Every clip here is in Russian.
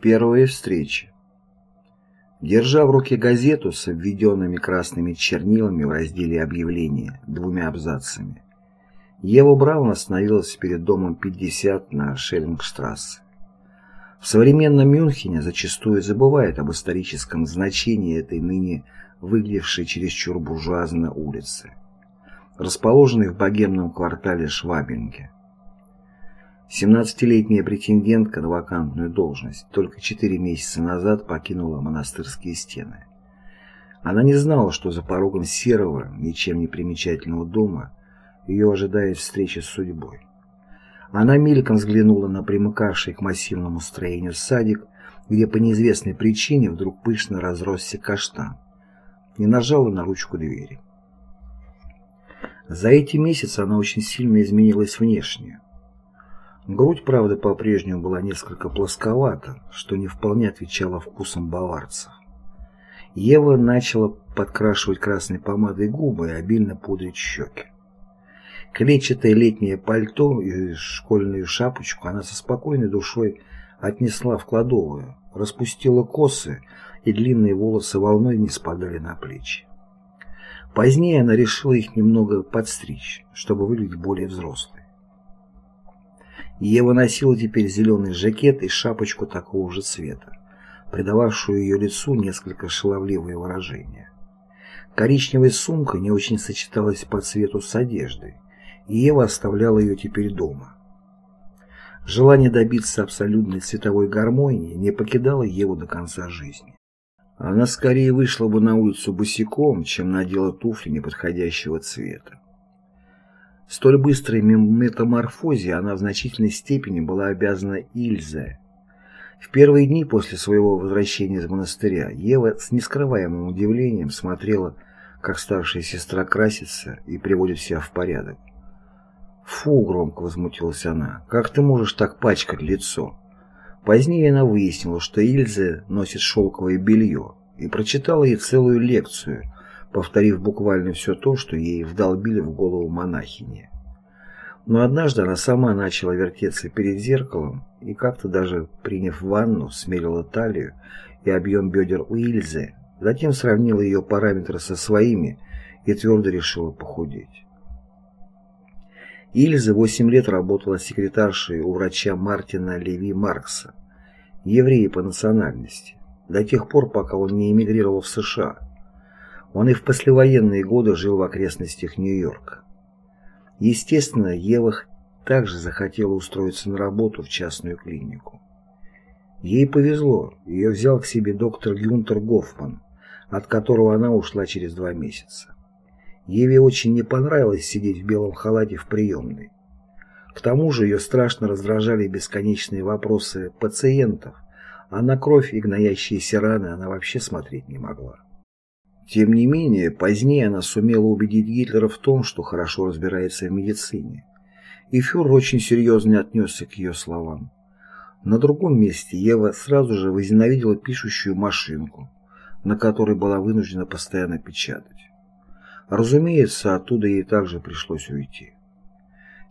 Первые встречи. Держа в руке газету с обведенными красными чернилами в разделе объявления двумя абзацами, Ева Браун остановилась перед домом 50 на Шеллингштрассе. В современном Мюнхене зачастую забывают об историческом значении этой ныне выглядевшей чересчур буржуазной улицы, расположенной в богемном квартале Швабинге. 17-летняя претендентка на вакантную должность только 4 месяца назад покинула монастырские стены. Она не знала, что за порогом серого, ничем не примечательного дома ее ожидает встреча с судьбой. Она мельком взглянула на примыкавший к массивному строению садик, где по неизвестной причине вдруг пышно разросся каштан, и нажала на ручку двери. За эти месяцы она очень сильно изменилась внешне. Грудь, правда, по-прежнему была несколько плосковата, что не вполне отвечало вкусам баварцев. Ева начала подкрашивать красной помадой губы и обильно пудрить щеки. Клетчатое летнее пальто и школьную шапочку она со спокойной душой отнесла в кладовую, распустила косы, и длинные волосы волной не спадали на плечи. Позднее она решила их немного подстричь, чтобы выглядеть более взрослой. Ева носила теперь зеленый жакет и шапочку такого же цвета, придававшую ее лицу несколько шаловливое выражение. Коричневая сумка не очень сочеталась по цвету с одеждой, и Ева оставляла ее теперь дома. Желание добиться абсолютной цветовой гармонии не покидало Еву до конца жизни. Она скорее вышла бы на улицу босиком, чем надела туфли неподходящего цвета. Столь быстрой метаморфозе она в значительной степени была обязана Ильзе. В первые дни после своего возвращения из монастыря Ева с нескрываемым удивлением смотрела, как старшая сестра красится и приводит себя в порядок. «Фу!» — громко возмутилась она. «Как ты можешь так пачкать лицо?» Позднее она выяснила, что Ильзе носит шелковое белье, и прочитала ей целую лекцию — повторив буквально все то, что ей вдолбили в голову монахини. Но однажды она сама начала вертеться перед зеркалом и как-то даже, приняв ванну, смерила талию и объем бедер у Ильзы, затем сравнила ее параметры со своими и твердо решила похудеть. Ильза 8 лет работала секретаршей у врача Мартина Леви Маркса, еврея по национальности, до тех пор, пока он не эмигрировал в США. Он и в послевоенные годы жил в окрестностях Нью-Йорка. Естественно, Ева также захотела устроиться на работу в частную клинику. Ей повезло, ее взял к себе доктор Гюнтер Гофман, от которого она ушла через два месяца. Еве очень не понравилось сидеть в белом халате в приемной. К тому же ее страшно раздражали бесконечные вопросы пациентов, а на кровь и гноящиеся раны она вообще смотреть не могла. Тем не менее, позднее она сумела убедить Гитлера в том, что хорошо разбирается в медицине. И фюрер очень серьезно отнесся к ее словам. На другом месте Ева сразу же возненавидела пишущую машинку, на которой была вынуждена постоянно печатать. Разумеется, оттуда ей также пришлось уйти.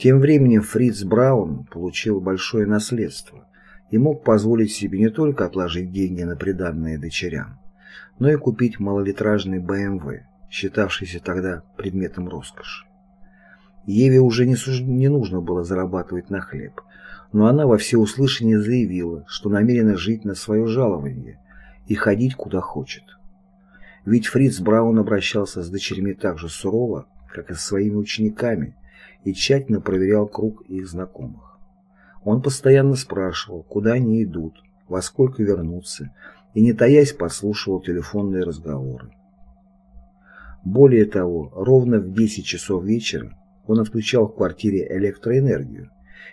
Тем временем Фриц Браун получил большое наследство и мог позволить себе не только отложить деньги на приданные дочерям, но и купить малолитражный БМВ, считавшийся тогда предметом роскоши. Еве уже не, суж... не нужно было зарабатывать на хлеб, но она во всеуслышание заявила, что намерена жить на свое жалование и ходить куда хочет. Ведь Фриц Браун обращался с дочерьми так же сурово, как и со своими учениками, и тщательно проверял круг их знакомых. Он постоянно спрашивал, куда они идут, во сколько вернутся, и не таясь подслушивал телефонные разговоры. Более того, ровно в 10 часов вечера он отключал в квартире электроэнергию,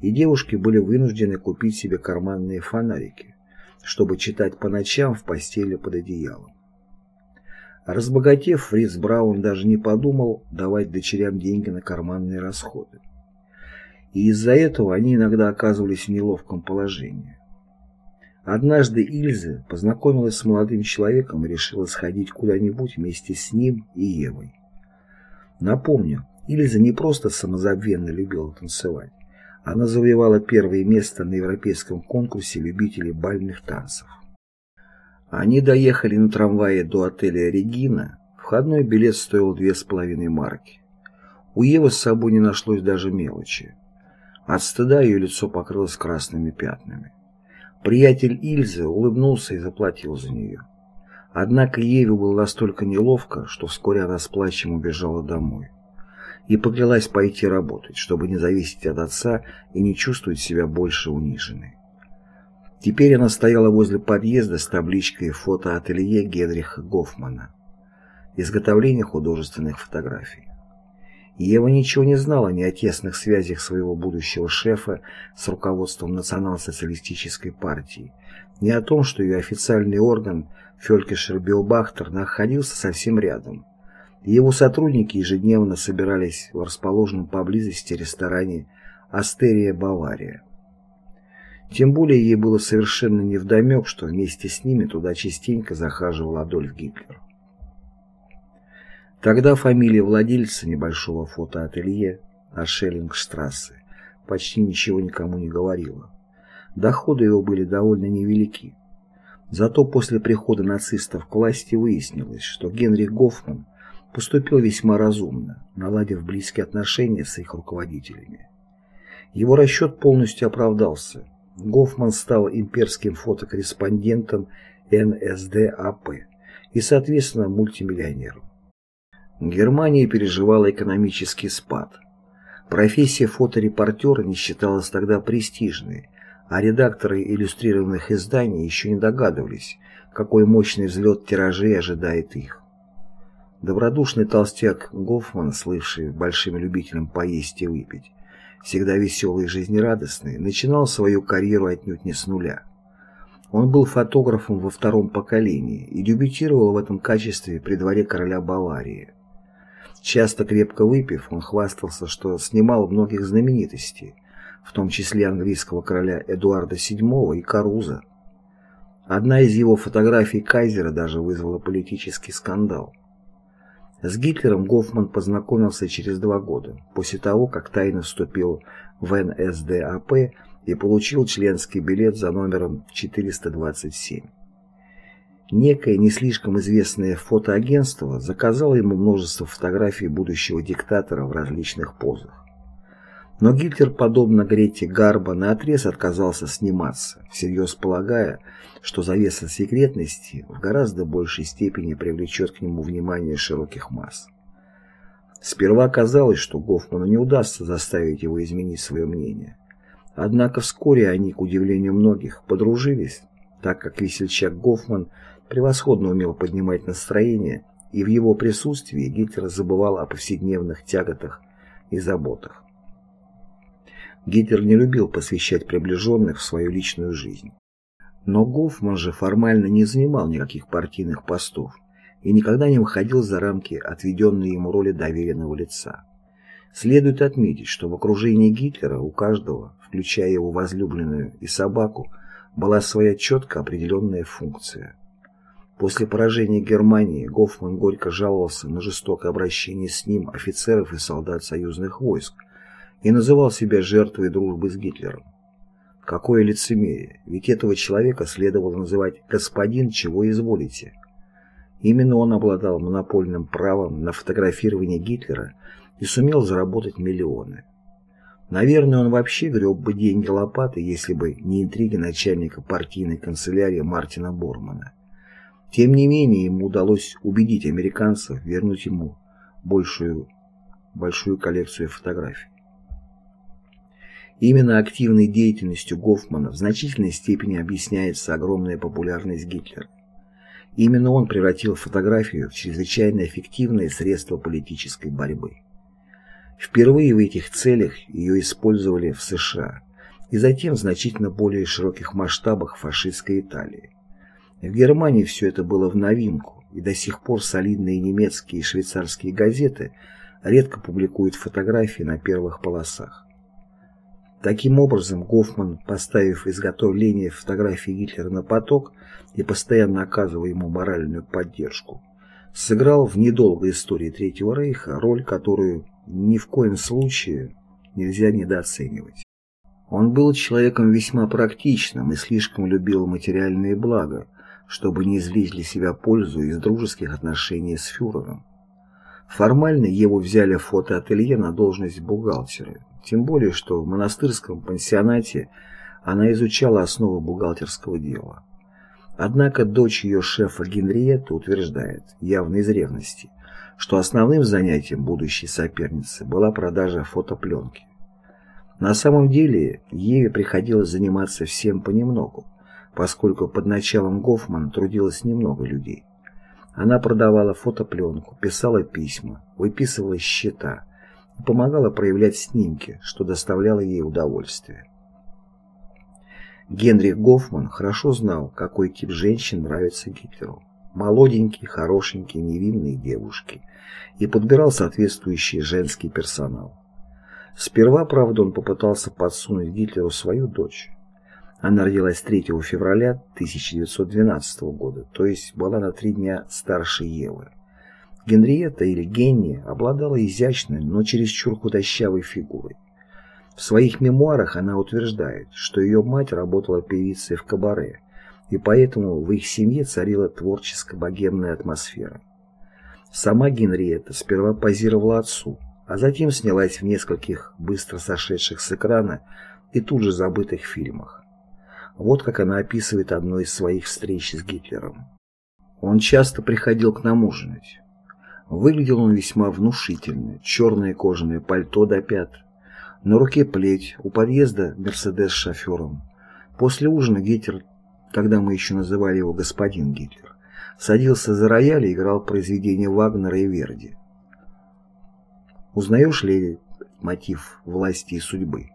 и девушки были вынуждены купить себе карманные фонарики, чтобы читать по ночам в постели под одеялом. Разбогатев, Фриц Браун даже не подумал давать дочерям деньги на карманные расходы. И из-за этого они иногда оказывались в неловком положении. Однажды Ильза познакомилась с молодым человеком и решила сходить куда-нибудь вместе с ним и Евой. Напомню, Ильза не просто самозабвенно любила танцевать. она завоевала первое место на европейском конкурсе любителей бальных танцев. Они доехали на трамвае до отеля «Регина». Входной билет стоил две с половиной марки. У Евы с собой не нашлось даже мелочи. От стыда ее лицо покрылось красными пятнами. Приятель Ильзы улыбнулся и заплатил за нее. Однако Еве было настолько неловко, что вскоре она с плачем убежала домой. И поклялась пойти работать, чтобы не зависеть от отца и не чувствовать себя больше униженной. Теперь она стояла возле подъезда с табличкой «Фотоателье Генриха Гофмана». Изготовление художественных фотографий. Ева ничего не знала ни о тесных связях своего будущего шефа с руководством национал-социалистической партии, ни о том, что ее официальный орган Фелькишер Биобахтер находился совсем рядом. Его сотрудники ежедневно собирались в расположенном поблизости ресторане «Астерия Бавария». Тем более ей было совершенно невдомек, что вместе с ними туда частенько захаживал Адольф Гитлер. Тогда фамилия владельца небольшого фотоателье на Шеллингштрассе почти ничего никому не говорила. Доходы его были довольно невелики. Зато после прихода нацистов к власти выяснилось, что Генрих Гофман поступил весьма разумно, наладив близкие отношения с их руководителями. Его расчет полностью оправдался. Гофман стал имперским фотокорреспондентом НСДАП и, соответственно, мультимиллионером. Германия переживала экономический спад. Профессия фоторепортера не считалась тогда престижной, а редакторы иллюстрированных изданий еще не догадывались, какой мощный взлет тиражей ожидает их. Добродушный толстяк Гофман, слывший большим любителем поесть и выпить, всегда веселый и жизнерадостный, начинал свою карьеру отнюдь не с нуля. Он был фотографом во втором поколении и дебютировал в этом качестве при дворе короля Баварии. Часто крепко выпив, он хвастался, что снимал многих знаменитостей, в том числе английского короля Эдуарда VII и Каруза. Одна из его фотографий Кайзера даже вызвала политический скандал. С Гитлером Гофман познакомился через два года, после того, как тайно вступил в НСДАП и получил членский билет за номером 427. Некое не слишком известное фотоагентство заказало ему множество фотографий будущего диктатора в различных позах. Но Гитлер, подобно Грете Гарба, наотрез отказался сниматься, всерьез полагая, что завеса секретности в гораздо большей степени привлечет к нему внимание широких масс. Сперва казалось, что Гофману не удастся заставить его изменить свое мнение. Однако вскоре они, к удивлению многих, подружились, так как весельчак Гофман превосходно умел поднимать настроение, и в его присутствии Гитлер забывал о повседневных тяготах и заботах. Гитлер не любил посвящать приближенных в свою личную жизнь. Но Гофман же формально не занимал никаких партийных постов и никогда не выходил за рамки отведенной ему роли доверенного лица. Следует отметить, что в окружении Гитлера у каждого, включая его возлюбленную и собаку, была своя четко определенная функция. После поражения Германии Гофман горько жаловался на жестокое обращение с ним офицеров и солдат союзных войск, и называл себя жертвой дружбы с Гитлером. Какое лицемерие, ведь этого человека следовало называть «господин, чего изволите». Именно он обладал монопольным правом на фотографирование Гитлера и сумел заработать миллионы. Наверное, он вообще греб бы деньги лопатой, если бы не интриги начальника партийной канцелярии Мартина Бормана. Тем не менее, ему удалось убедить американцев вернуть ему большую, большую коллекцию фотографий. Именно активной деятельностью Гофмана в значительной степени объясняется огромная популярность Гитлера. Именно он превратил фотографию в чрезвычайно эффективное средство политической борьбы. Впервые в этих целях ее использовали в США и затем в значительно более широких масштабах фашистской Италии. В Германии все это было в новинку, и до сих пор солидные немецкие и швейцарские газеты редко публикуют фотографии на первых полосах. Таким образом, Гофман, поставив изготовление фотографии Гитлера на поток и постоянно оказывая ему моральную поддержку, сыграл в недолгой истории Третьего Рейха роль, которую ни в коем случае нельзя недооценивать. Он был человеком весьма практичным и слишком любил материальные блага, чтобы не извлечь для себя пользу из дружеских отношений с фюрером. Формально Еву взяли в фотоателье на должность бухгалтера, тем более, что в монастырском пансионате она изучала основы бухгалтерского дела. Однако дочь ее шефа Генриетта утверждает, явно из ревности, что основным занятием будущей соперницы была продажа фотопленки. На самом деле Еве приходилось заниматься всем понемногу, поскольку под началом Гофмана трудилось немного людей. Она продавала фотопленку, писала письма, выписывала счета помогала проявлять снимки, что доставляло ей удовольствие. Генрих Гофман хорошо знал, какой тип женщин нравится Гитлеру. Молоденькие, хорошенькие, невинные девушки. И подбирал соответствующий женский персонал. Сперва, правда, он попытался подсунуть Гитлеру свою дочь. Она родилась 3 февраля 1912 года, то есть была на три дня старше Евы. Генриетта или Генни обладала изящной, но чересчур худощавой фигурой. В своих мемуарах она утверждает, что ее мать работала певицей в кабаре, и поэтому в их семье царила творческо-богемная атмосфера. Сама Генриетта сперва позировала отцу, а затем снялась в нескольких быстро сошедших с экрана и тут же забытых фильмах. Вот как она описывает одну из своих встреч с Гитлером. Он часто приходил к нам ужинать. Выглядел он весьма внушительно, черное кожаное пальто до пят, на руке плеть, у подъезда Мерседес с шофером. После ужина Гитлер, когда мы еще называли его господин Гитлер, садился за рояль и играл произведения Вагнера и Верди. Узнаешь ли мотив власти и судьбы?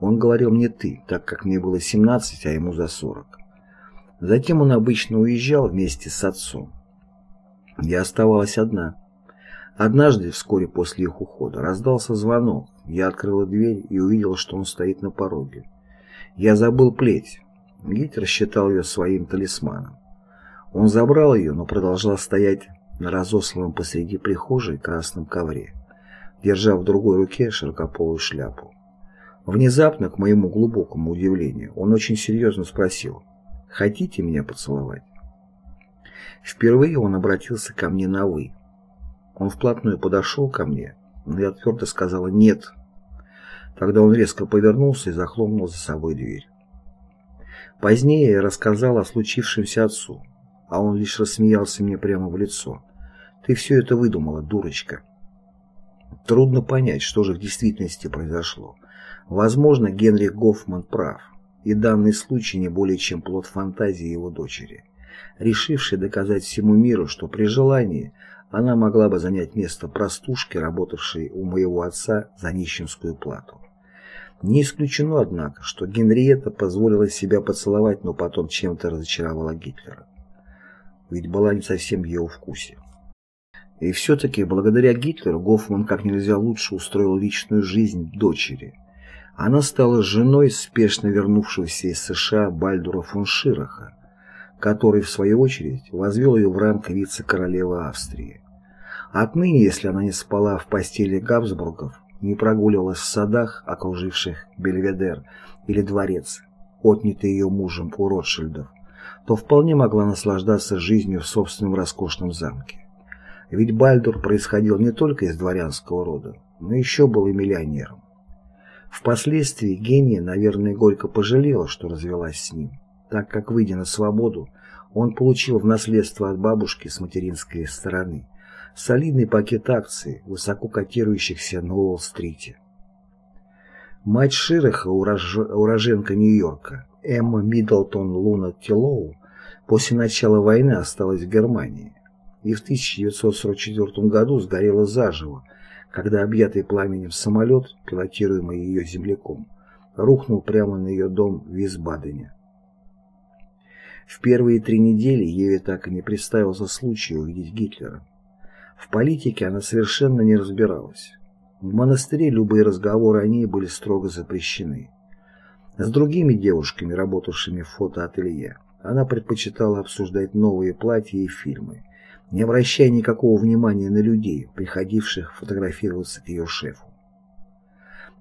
Он говорил мне «ты», так как мне было 17, а ему за 40. Затем он обычно уезжал вместе с отцом. Я оставалась одна. Однажды, вскоре после их ухода, раздался звонок. Я открыла дверь и увидела, что он стоит на пороге. Я забыл плеть. Гитлер считал ее своим талисманом. Он забрал ее, но продолжал стоять на разосланном посреди прихожей красном ковре держа в другой руке широкополую шляпу. Внезапно, к моему глубокому удивлению, он очень серьезно спросил «Хотите меня поцеловать?» Впервые он обратился ко мне на «вы». Он вплотную подошел ко мне, но я твердо сказала «нет». Тогда он резко повернулся и захлопнул за собой дверь. Позднее я рассказал о случившемся отцу, а он лишь рассмеялся мне прямо в лицо. «Ты все это выдумала, дурочка». Трудно понять, что же в действительности произошло. Возможно, Генрих Гофман прав, и данный случай не более чем плод фантазии его дочери, решившей доказать всему миру, что при желании она могла бы занять место простушки, работавшей у моего отца за нищенскую плату. Не исключено, однако, что Генриетта позволила себя поцеловать, но потом чем-то разочаровала Гитлера. Ведь была не совсем в его вкусе. И все-таки благодаря Гитлеру Гофман как нельзя лучше устроил личную жизнь дочери. Она стала женой спешно вернувшегося из США Бальдура фон Шираха, который, в свою очередь, возвел ее в ранг вице-королевы Австрии. Отныне, если она не спала в постели Габсбургов, не прогуливалась в садах, окруживших Бельведер или дворец, отнятый ее мужем у Ротшильдов, то вполне могла наслаждаться жизнью в собственном роскошном замке. Ведь Бальдур происходил не только из дворянского рода, но еще был и миллионером. Впоследствии гения, наверное, горько пожалела, что развелась с ним, так как, выйдя на свободу, он получил в наследство от бабушки с материнской стороны солидный пакет акций, высоко котирующихся на Уолл-стрите. Мать Широха, урож... уроженка Нью-Йорка, Эмма Миддлтон Луна Тилоу, после начала войны осталась в Германии и в 1944 году сгорела заживо, когда объятый пламенем самолет, пилотируемый ее земляком, рухнул прямо на ее дом в Висбадене. В первые три недели Еве так и не представился случай увидеть Гитлера. В политике она совершенно не разбиралась. В монастыре любые разговоры о ней были строго запрещены. С другими девушками, работавшими в фотоателье, она предпочитала обсуждать новые платья и фильмы не обращая никакого внимания на людей, приходивших фотографироваться к ее шефу.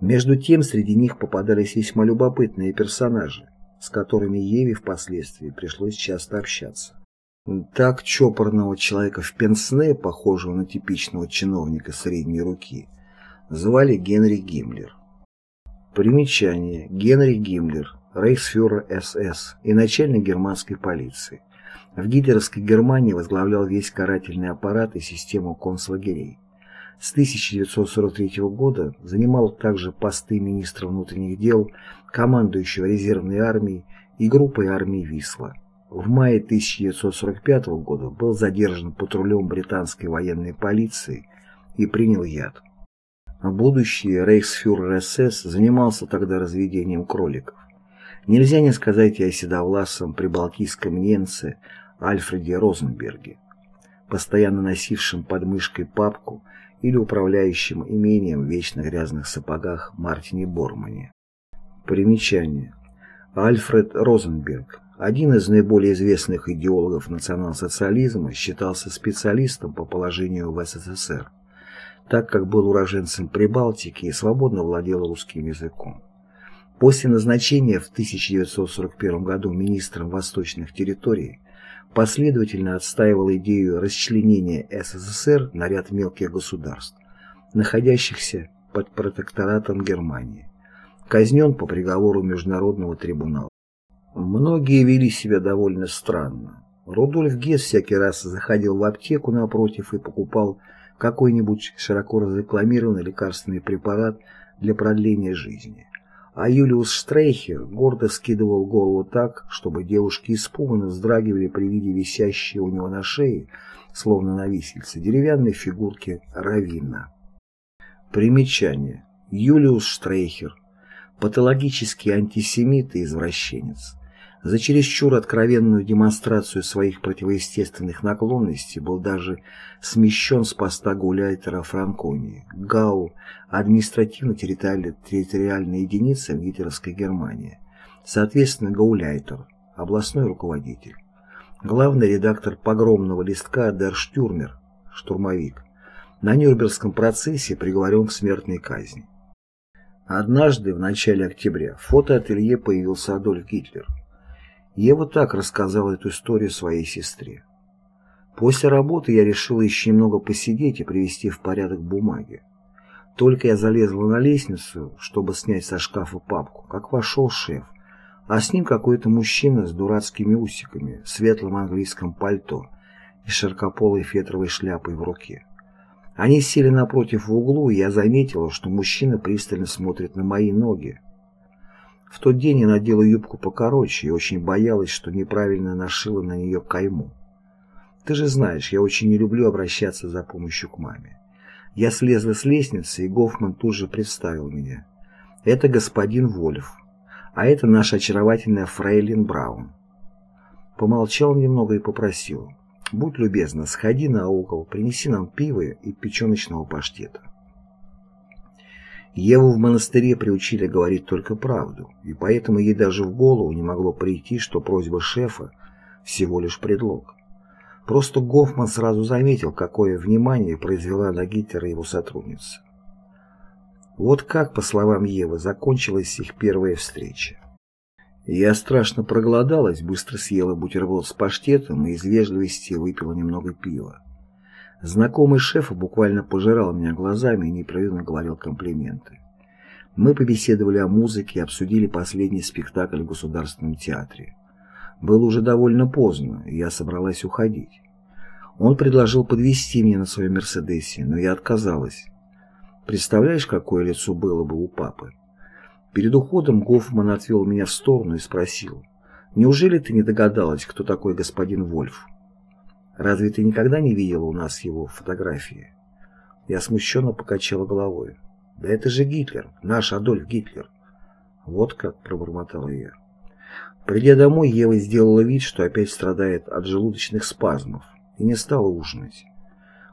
Между тем, среди них попадались весьма любопытные персонажи, с которыми Еве впоследствии пришлось часто общаться. Так чопорного человека в пенсне, похожего на типичного чиновника средней руки, звали Генри Гиммлер. Примечание. Генри Гиммлер, рейхсфюрер СС и начальник германской полиции. В гитлеровской Германии возглавлял весь карательный аппарат и систему концлагерей. С 1943 года занимал также посты министра внутренних дел, командующего резервной армией и группой армии «Висла». В мае 1945 года был задержан патрулем британской военной полиции и принял яд. Будущий рейхсфюрер СС занимался тогда разведением кроликов. Нельзя не сказать и о седовласом прибалтийском немце Альфреде Розенберге, постоянно носившем под мышкой папку или управляющим имением в вечно грязных сапогах Мартине Бормане. Примечание. Альфред Розенберг, один из наиболее известных идеологов национал-социализма, считался специалистом по положению в СССР, так как был уроженцем Прибалтики и свободно владел русским языком. После назначения в 1941 году министром восточных территорий последовательно отстаивал идею расчленения СССР на ряд мелких государств, находящихся под протекторатом Германии. Казнен по приговору Международного трибунала. Многие вели себя довольно странно. Рудольф Гесс всякий раз заходил в аптеку напротив и покупал какой-нибудь широко разрекламированный лекарственный препарат для продления жизни а Юлиус Штрейхер гордо скидывал голову так, чтобы девушки испуганно вздрагивали при виде висящей у него на шее, словно на висельце, деревянной фигурки Равина. Примечание. Юлиус Штрейхер. Патологический антисемит и извращенец за чересчур откровенную демонстрацию своих противоестественных наклонностей был даже смещен с поста гауляйтера Франконии, ГАУ, административно-территориальная единица в гитлеровской Германии, соответственно гауляйтер, областной руководитель, главный редактор погромного листка Дер Штюрмер, штурмовик, на Нюрнбергском процессе приговорен к смертной казни. Однажды, в начале октября, фотоателье появился Адольф Гитлер. Ева так рассказала эту историю своей сестре. После работы я решила еще немного посидеть и привести в порядок бумаги. Только я залезла на лестницу, чтобы снять со шкафа папку, как вошел шеф, а с ним какой-то мужчина с дурацкими усиками, в светлом английском пальто и широкополой фетровой шляпой в руке. Они сели напротив в углу, и я заметила, что мужчина пристально смотрит на мои ноги, в тот день я надела юбку покороче и очень боялась, что неправильно нашила на нее кайму. Ты же знаешь, я очень не люблю обращаться за помощью к маме. Я слезла с лестницы, и Гофман тут же представил меня. Это господин Вольф, а это наша очаровательная фрейлин Браун. Помолчал немного и попросил. Будь любезна, сходи на угол, принеси нам пиво и печеночного паштета. Еву в монастыре приучили говорить только правду, и поэтому ей даже в голову не могло прийти, что просьба шефа всего лишь предлог. Просто Гофман сразу заметил, какое внимание произвела на Гитлера его сотрудница. Вот как, по словам Евы, закончилась их первая встреча. Я страшно проголодалась, быстро съела бутерброд с паштетом и из вежливости выпила немного пива. Знакомый шефа буквально пожирал меня глазами и непрерывно говорил комплименты. Мы побеседовали о музыке и обсудили последний спектакль в Государственном театре. Было уже довольно поздно, и я собралась уходить. Он предложил подвезти меня на своем «Мерседесе», но я отказалась. Представляешь, какое лицо было бы у папы? Перед уходом Гофман отвел меня в сторону и спросил, «Неужели ты не догадалась, кто такой господин Вольф?» Разве ты никогда не видела у нас его фотографии? Я смущенно покачала головой. Да это же Гитлер, наш Адольф Гитлер. Вот как, пробормотала я. Придя домой, Ева сделала вид, что опять страдает от желудочных спазмов, и не стала ужинать.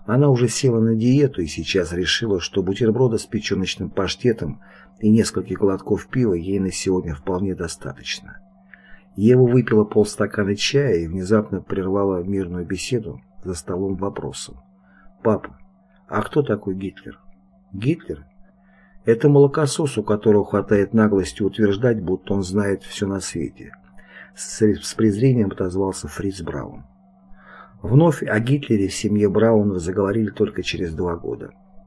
Она уже села на диету и сейчас решила, что бутерброда с печеночным паштетом и нескольких глотков пива ей на сегодня вполне достаточно. Ева выпила полстакана чая и внезапно прервала мирную беседу за столом вопросом. «Папа, а кто такой Гитлер?» «Гитлер? Это молокосос, у которого хватает наглости утверждать, будто он знает все на свете. С, с презрением отозвался Фриц Браун. Вновь о Гитлере в семье Браунов заговорили только через два года.